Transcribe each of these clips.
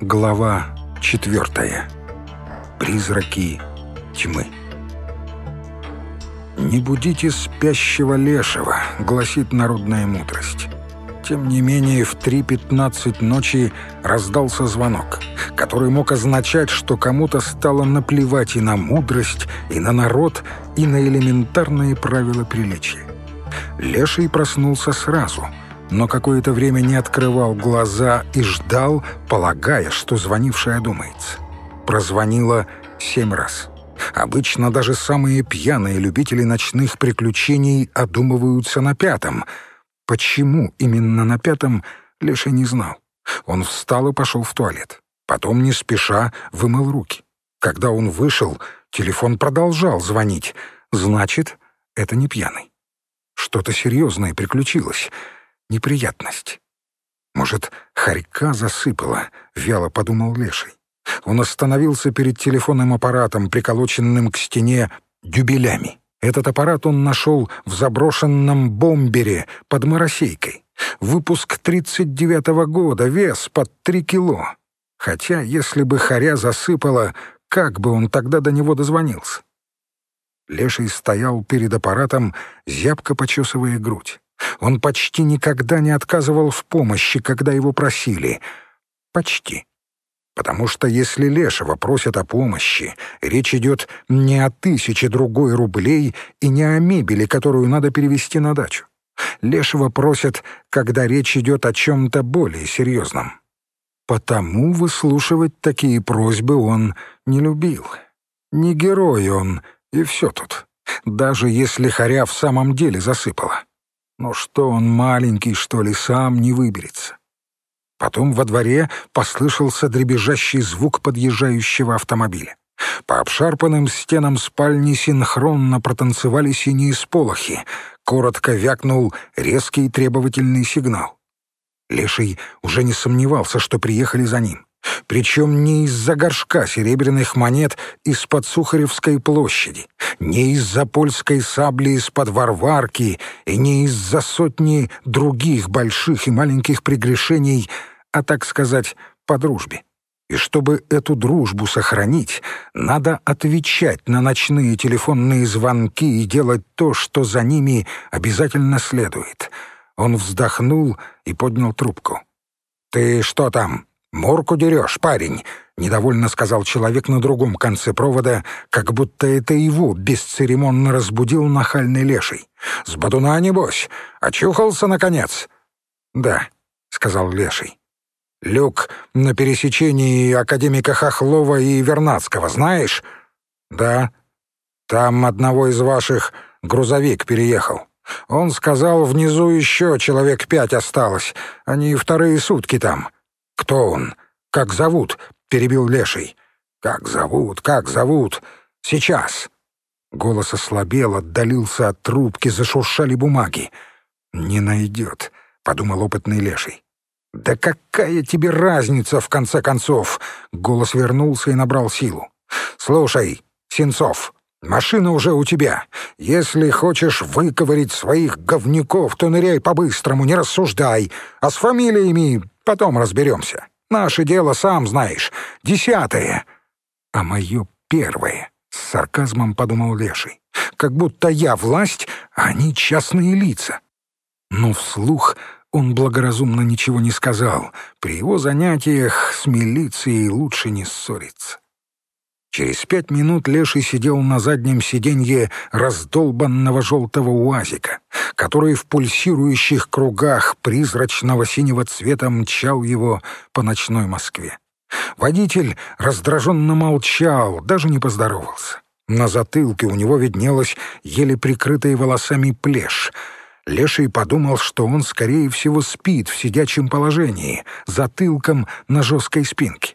Глава четвертая. Призраки тьмы. «Не будите спящего лешего», — гласит народная мудрость. Тем не менее, в 3.15 ночи раздался звонок, который мог означать, что кому-то стало наплевать и на мудрость, и на народ, и на элементарные правила приличия. Леший проснулся сразу — но какое-то время не открывал глаза и ждал, полагая, что звонившая одумается. Прозвонила семь раз. Обычно даже самые пьяные любители ночных приключений одумываются на пятом. Почему именно на пятом, Леша не знал. Он встал и пошел в туалет. Потом, не спеша, вымыл руки. Когда он вышел, телефон продолжал звонить. Значит, это не пьяный. Что-то серьезное приключилось — неприятность. Может, хорька засыпала, вяло подумал Леший. Он остановился перед телефонным аппаратом, приколоченным к стене дюбелями. Этот аппарат он нашел в заброшенном бомбере под Моросейкой. Выпуск 39-го года, вес под 3 кило. Хотя, если бы хоря засыпала, как бы он тогда до него дозвонился? Леший стоял перед аппаратом, зябко почесывая грудь. Он почти никогда не отказывал в помощи, когда его просили. Почти. Потому что если Лешего просят о помощи, речь идет не о тысяче другой рублей и не о мебели, которую надо перевести на дачу. Лешего просят, когда речь идет о чем-то более серьезном. Потому выслушивать такие просьбы он не любил. Не герой он, и все тут. Даже если Харя в самом деле засыпала. Но что он маленький, что ли, сам не выберется? Потом во дворе послышался дребезжащий звук подъезжающего автомобиля. По обшарпанным стенам спальни синхронно протанцевали синие сполохи. Коротко вякнул резкий требовательный сигнал. Леший уже не сомневался, что приехали за ним. Причем не из-за горшка серебряных монет из-под Сухаревской площади, не из-за польской сабли из-под Варварки и не из-за сотни других больших и маленьких прегрешений, а, так сказать, по дружбе. И чтобы эту дружбу сохранить, надо отвечать на ночные телефонные звонки и делать то, что за ними обязательно следует. Он вздохнул и поднял трубку. «Ты что там?» «Морку дерешь, парень!» — недовольно сказал человек на другом конце провода, как будто это его бесцеремонно разбудил нахальный леший. «С бодуна, небось? Очухался, наконец?» «Да», — сказал леший. «Люк на пересечении академика Хохлова и Вернадского, знаешь?» «Да. Там одного из ваших грузовик переехал. Он сказал, внизу еще человек пять осталось. Они вторые сутки там». «Кто он? Как зовут?» — перебил Леший. «Как зовут? Как зовут? Сейчас!» Голос ослабел, отдалился от трубки, зашуршали бумаги. «Не найдет», — подумал опытный Леший. «Да какая тебе разница, в конце концов?» Голос вернулся и набрал силу. «Слушай, Сенцов, машина уже у тебя. Если хочешь выковырить своих говнюков, то ныряй по-быстрому, не рассуждай. А с фамилиями Потом разберемся. Наше дело, сам знаешь, десятое. А мое первое, — с сарказмом подумал Леший. Как будто я власть, а они частные лица. Но вслух он благоразумно ничего не сказал. При его занятиях с милицией лучше не ссориться. Через пять минут Леший сидел на заднем сиденье раздолбанного желтого уазика, который в пульсирующих кругах призрачного синего цвета мчал его по ночной Москве. Водитель раздраженно молчал, даже не поздоровался. На затылке у него виднелась еле прикрытая волосами плешь. Леший подумал, что он, скорее всего, спит в сидячем положении, затылком на жесткой спинке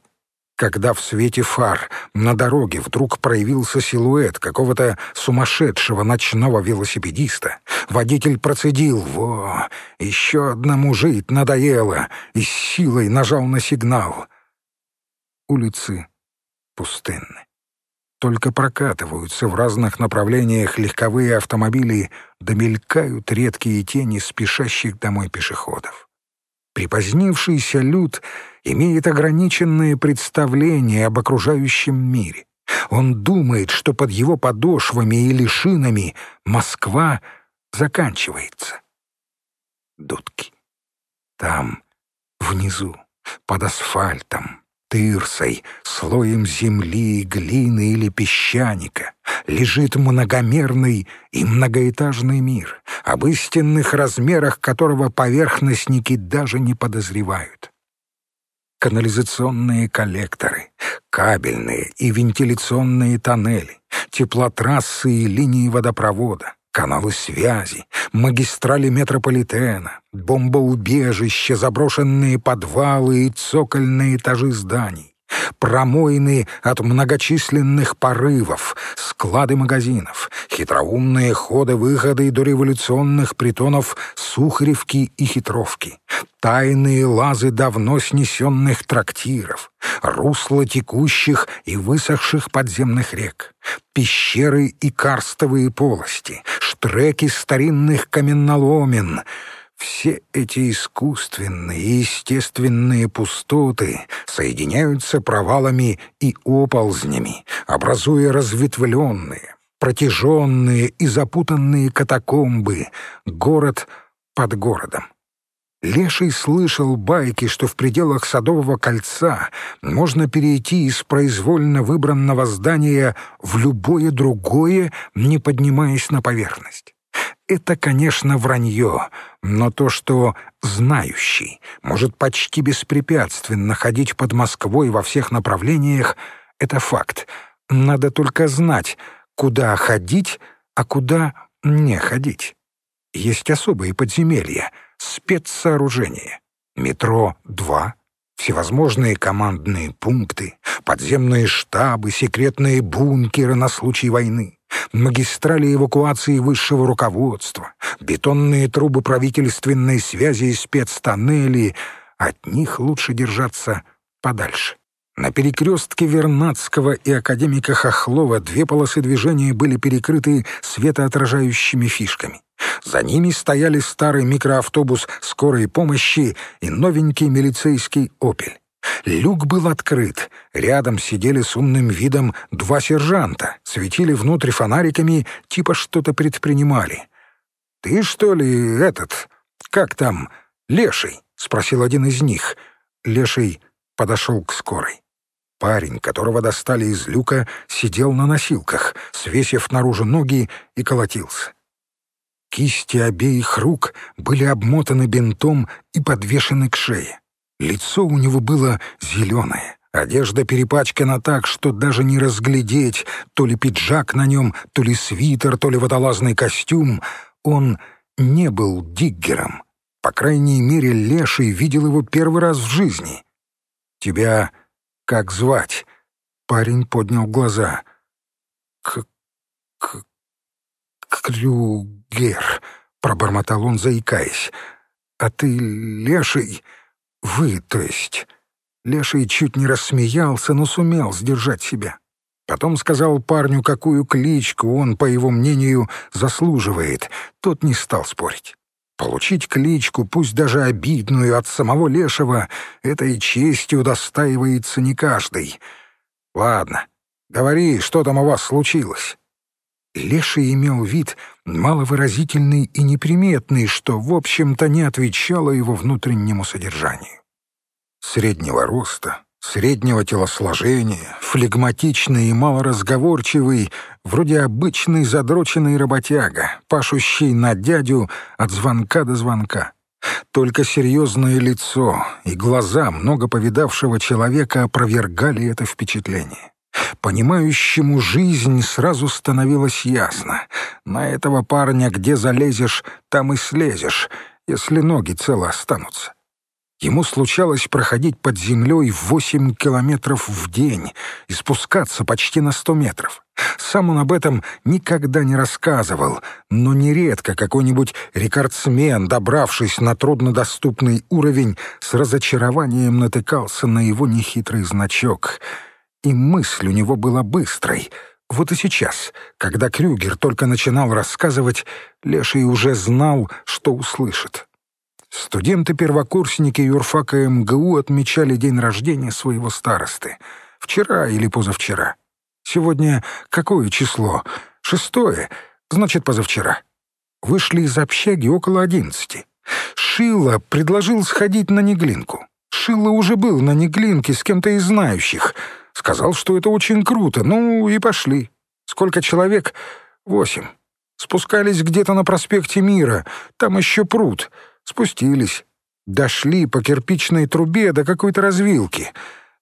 когда в свете фар на дороге вдруг проявился силуэт какого-то сумасшедшего ночного велосипедиста, водитель процедил «Во! Еще одному жить надоело!» и с силой нажал на сигнал. Улицы пустынны. Только прокатываются в разных направлениях легковые автомобили, да редкие тени спешащих домой пешеходов. Припозднившийся люд имеет ограниченное представление об окружающем мире. Он думает, что под его подошвами или шинами Москва заканчивается. Дудки. Там, внизу, под асфальтом, тырсой, слоем земли, глины или песчаника, лежит многомерный и многоэтажный мир, об истинных размерах которого поверхностники даже не подозревают. Канализационные коллекторы, кабельные и вентиляционные тоннели, теплотрассы и линии водопровода, каналы связи, магистрали метрополитена, бомбоубежища, заброшенные подвалы и цокольные этажи зданий, промоины от многочисленных порывов, склады магазинов, хитроумные ходы-выходы до революционных притонов Сухаревки и Хитровки, тайные лазы давно снесенных трактиров, русла текущих и высохших подземных рек, пещеры и карстовые полости, штреки старинных каменноломен — все эти искусственные и естественные пустоты соединяются провалами и оползнями, образуя разветвленные, протяженные и запутанные катакомбы, город под городом. Леший слышал байки, что в пределах Садового кольца можно перейти из произвольно выбранного здания в любое другое, не поднимаясь на поверхность. Это, конечно, вранье, но то, что знающий может почти беспрепятственно ходить под Москвой во всех направлениях, это факт. Надо только знать, куда ходить, а куда не ходить. Есть особые подземелья, спецсооружения. Метро-2, всевозможные командные пункты, подземные штабы, секретные бункеры на случай войны магистрали эвакуации высшего руководства, бетонные трубы правительственной связи и спецтоннели. От них лучше держаться подальше. На перекрестке Вернадского и академика Хохлова две полосы движения были перекрыты светоотражающими фишками. За ними стояли старый микроавтобус скорой помощи и новенький милицейский «Опель». Люк был открыт. Рядом сидели с умным видом два сержанта, светили внутрь фонариками, типа что-то предпринимали. «Ты, что ли, этот... Как там? Леший?» — спросил один из них. Леший подошел к скорой. Парень, которого достали из люка, сидел на носилках, свесив наружу ноги и колотился. Кисти обеих рук были обмотаны бинтом и подвешены к шее. Лицо у него было зеленое, одежда перепачкана так, что даже не разглядеть, то ли пиджак на нем, то ли свитер, то ли водолазный костюм. Он не был диггером. По крайней мере, Леший видел его первый раз в жизни. «Тебя как звать?» Парень поднял глаза. «К... к... Крюгер», — пробормотал он, заикаясь. «А ты Леший?» «Вы, то есть...» Леший чуть не рассмеялся, но сумел сдержать себя. Потом сказал парню, какую кличку он, по его мнению, заслуживает. Тот не стал спорить. Получить кличку, пусть даже обидную, от самого Лешего, этой честью удостаивается не каждый. «Ладно, говори, что там у вас случилось?» Леший имел вид маловыразительный и неприметный, что, в общем-то, не отвечало его внутреннему содержанию. Среднего роста, среднего телосложения, флегматичный и малоразговорчивый, вроде обычный задроченный работяга, пашущий на дядю от звонка до звонка. Только серьезное лицо и глаза много повидавшего человека опровергали это впечатление. Понимающему жизнь сразу становилось ясно. На этого парня где залезешь, там и слезешь, если ноги целы останутся. Ему случалось проходить под землей восемь километров в день и спускаться почти на сто метров. Сам он об этом никогда не рассказывал, но нередко какой-нибудь рекордсмен, добравшись на труднодоступный уровень, с разочарованием натыкался на его нехитрый значок — и мысль у него была быстрой. Вот и сейчас, когда Крюгер только начинал рассказывать, Леший уже знал, что услышит. Студенты-первокурсники юрфака МГУ отмечали день рождения своего старосты. Вчера или позавчера. Сегодня какое число? Шестое, значит, позавчера. Вышли из общаги около одиннадцати. Шила предложил сходить на Неглинку. Шила уже был на Неглинке с кем-то из знающих. Сказал, что это очень круто. Ну и пошли. Сколько человек? Восемь. Спускались где-то на проспекте Мира. Там еще пруд. Спустились. Дошли по кирпичной трубе до какой-то развилки.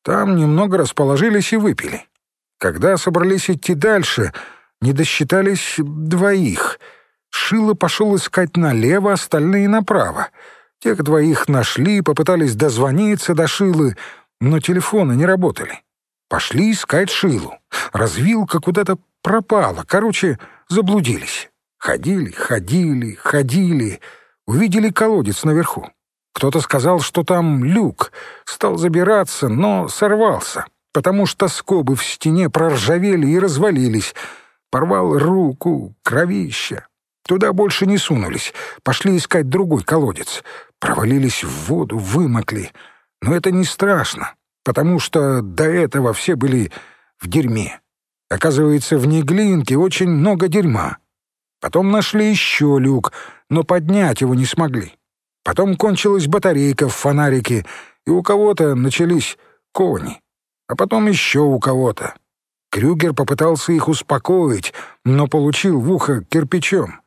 Там немного расположились и выпили. Когда собрались идти дальше, не досчитались двоих. Шило пошел искать налево, остальные направо. Тех двоих нашли, попытались дозвониться до Шилы, но телефоны не работали. Пошли искать Шилу. Развилка куда-то пропала. Короче, заблудились. Ходили, ходили, ходили увидели колодец наверху. Кто-то сказал, что там люк, стал забираться, но сорвался, потому что скобы в стене проржавели и развалились. Порвал руку, кровища. Туда больше не сунулись, пошли искать другой колодец. Провалились в воду, вымокли. Но это не страшно, потому что до этого все были в дерьме. Оказывается, в Неглинке очень много дерьма. Потом нашли еще люк, но поднять его не смогли. Потом кончилась батарейка в фонарике, и у кого-то начались кони. А потом еще у кого-то. Крюгер попытался их успокоить, но получил в ухо кирпичом.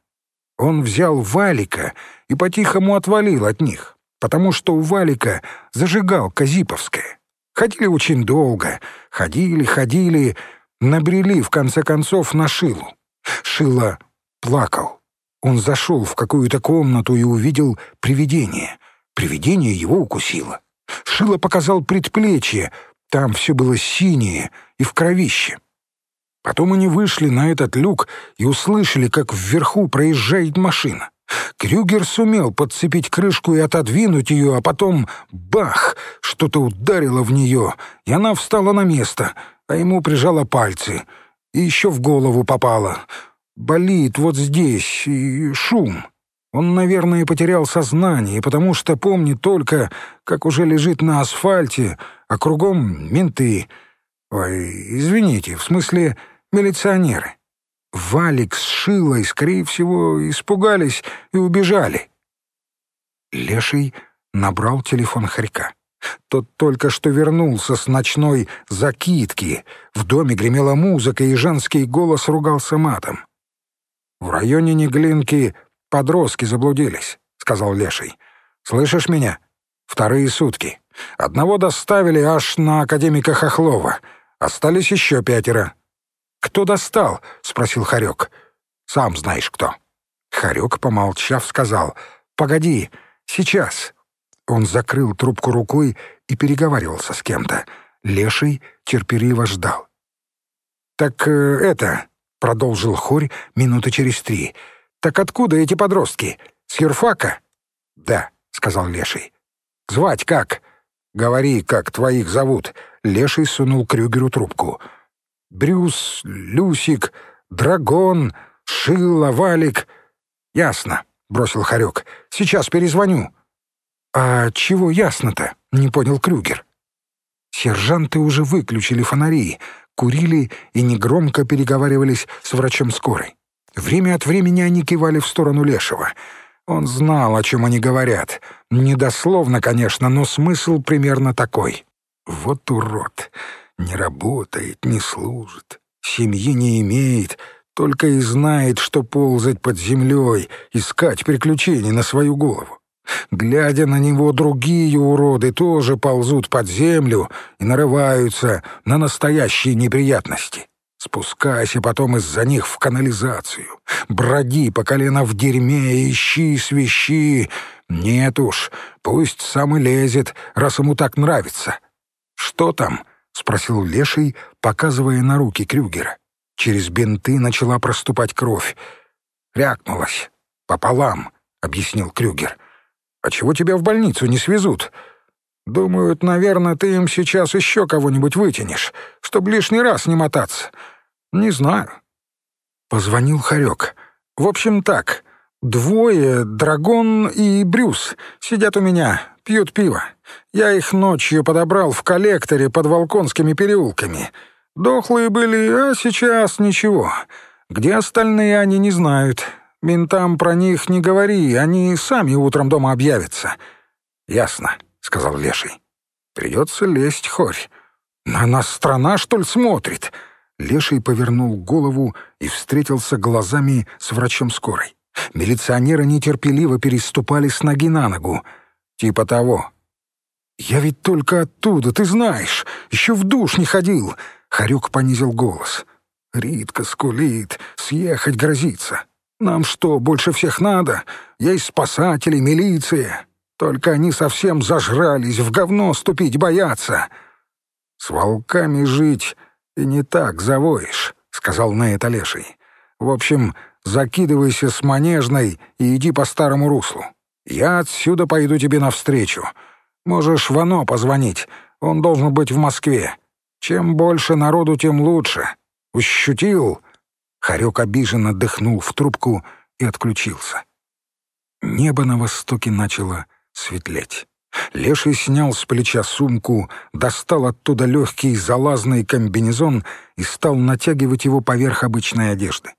Он взял Валика и по-тихому отвалил от них, потому что у Валика зажигал Казиповская. Ходили очень долго, ходили, ходили, набрели в конце концов на Шилу. Шила плакал. Он зашел в какую-то комнату и увидел привидение. Привидение его укусило. Шило показал предплечье, там все было синее и в кровище. Потом они вышли на этот люк и услышали, как вверху проезжает машина. Крюгер сумел подцепить крышку и отодвинуть ее, а потом — бах! Что-то ударило в нее, и она встала на место, а ему прижало пальцы. И еще в голову попало — болит вот здесь, и шум. Он, наверное, потерял сознание, потому что помнит только, как уже лежит на асфальте, а кругом менты. Ой, извините, в смысле милиционеры. Валик с Шилой, скорее всего, испугались и убежали. Леший набрал телефон Харька. Тот только что вернулся с ночной закидки. В доме гремела музыка, и женский голос ругался матом. «В районе Неглинки подростки заблудились», — сказал Леший. «Слышишь меня? Вторые сутки. Одного доставили аж на академика Хохлова. Остались еще пятеро». «Кто достал?» — спросил Харек. «Сам знаешь кто». Харек, помолчав, сказал. «Погоди, сейчас». Он закрыл трубку рукой и переговаривался с кем-то. Леший терпеливо ждал. «Так э, это...» продолжил Хорь минуты через три. «Так откуда эти подростки? С юрфака?» «Да», — сказал Леший. «Звать как?» «Говори, как твоих зовут». Леший сунул Крюгеру трубку. «Брюс, Люсик, Драгон, Шилла, Валик». «Ясно», — бросил Харек. «Сейчас перезвоню». «А чего ясно-то?» — не понял Крюгер. Сержанты уже выключили фонари курили и негромко переговаривались с врачом скорой. Время от времени они кивали в сторону Лешего. Он знал, о чем они говорят. Недословно, конечно, но смысл примерно такой. «Вот урод! Не работает, не служит, семьи не имеет, только и знает, что ползать под землей, искать приключений на свою голову. Глядя на него, другие уроды тоже ползут под землю и нарываются на настоящие неприятности. Спускайся потом из-за них в канализацию. Броди по колено в дерьме, ищи, свищи. Нет уж, пусть сам и лезет, раз ему так нравится. «Что там?» — спросил Леший, показывая на руки Крюгера. Через бинты начала проступать кровь. «Рякнулась. Пополам», — объяснил Крюгер. «А чего тебя в больницу не свезут?» «Думают, наверное, ты им сейчас еще кого-нибудь вытянешь, чтобы лишний раз не мотаться. Не знаю». Позвонил Харек. «В общем, так. «Двое, Драгон и Брюс, сидят у меня, пьют пиво. Я их ночью подобрал в коллекторе под Волконскими переулками. Дохлые были, а сейчас ничего. Где остальные, они не знают. Ментам про них не говори, они сами утром дома объявятся». «Ясно», — сказал Леший. «Придется лезть, хорь. На нас страна, что ли, смотрит?» Леший повернул голову и встретился глазами с врачом скорой. Милиционеры нетерпеливо переступали с ноги на ногу. Типа того. «Я ведь только оттуда, ты знаешь. Еще в душ не ходил». Харюк понизил голос. «Ритка скулит, съехать грозится. Нам что, больше всех надо? Есть спасатели, милиция. Только они совсем зажрались, в говно ступить боятся. С волками жить и не так завоишь», — сказал на это Леший. «В общем, закидывайся с манежной и иди по старому руслу. Я отсюда пойду тебе навстречу. Можешь Вано позвонить, он должен быть в Москве. Чем больше народу, тем лучше. Ущутил?» Харек обиженно дыхнул в трубку и отключился. Небо на востоке начало светлеть. Леший снял с плеча сумку, достал оттуда легкий залазный комбинезон и стал натягивать его поверх обычной одежды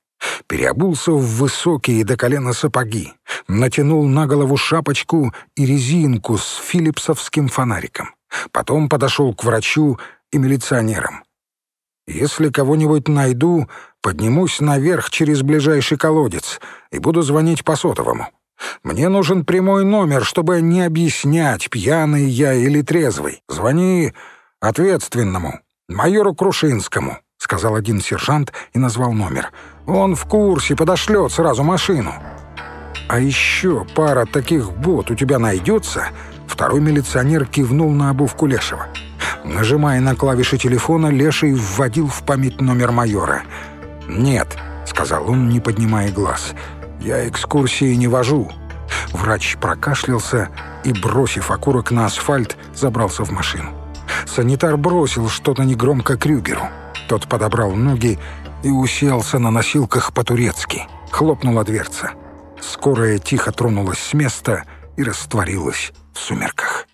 переобулся в высокие до колена сапоги, натянул на голову шапочку и резинку с филипсовским фонариком. Потом подошел к врачу и милиционерам. «Если кого-нибудь найду, поднимусь наверх через ближайший колодец и буду звонить по сотовому. Мне нужен прямой номер, чтобы не объяснять, пьяный я или трезвый. Звони ответственному, майору Крушинскому», — сказал один сержант и назвал номер — он в курсе, подошлет сразу машину. А еще пара таких бот у тебя найдется?» Второй милиционер кивнул на обувку Лешего. Нажимая на клавиши телефона, Леший вводил в память номер майора. «Нет», — сказал он, не поднимая глаз, — «я экскурсии не вожу». Врач прокашлялся и, бросив окурок на асфальт, забрался в машину. Санитар бросил что-то негромко Крюгеру. Тот подобрал ноги и уселся на носилках по-турецки. Хлопнула дверца. Скорая тихо тронулась с места и растворилась в сумерках.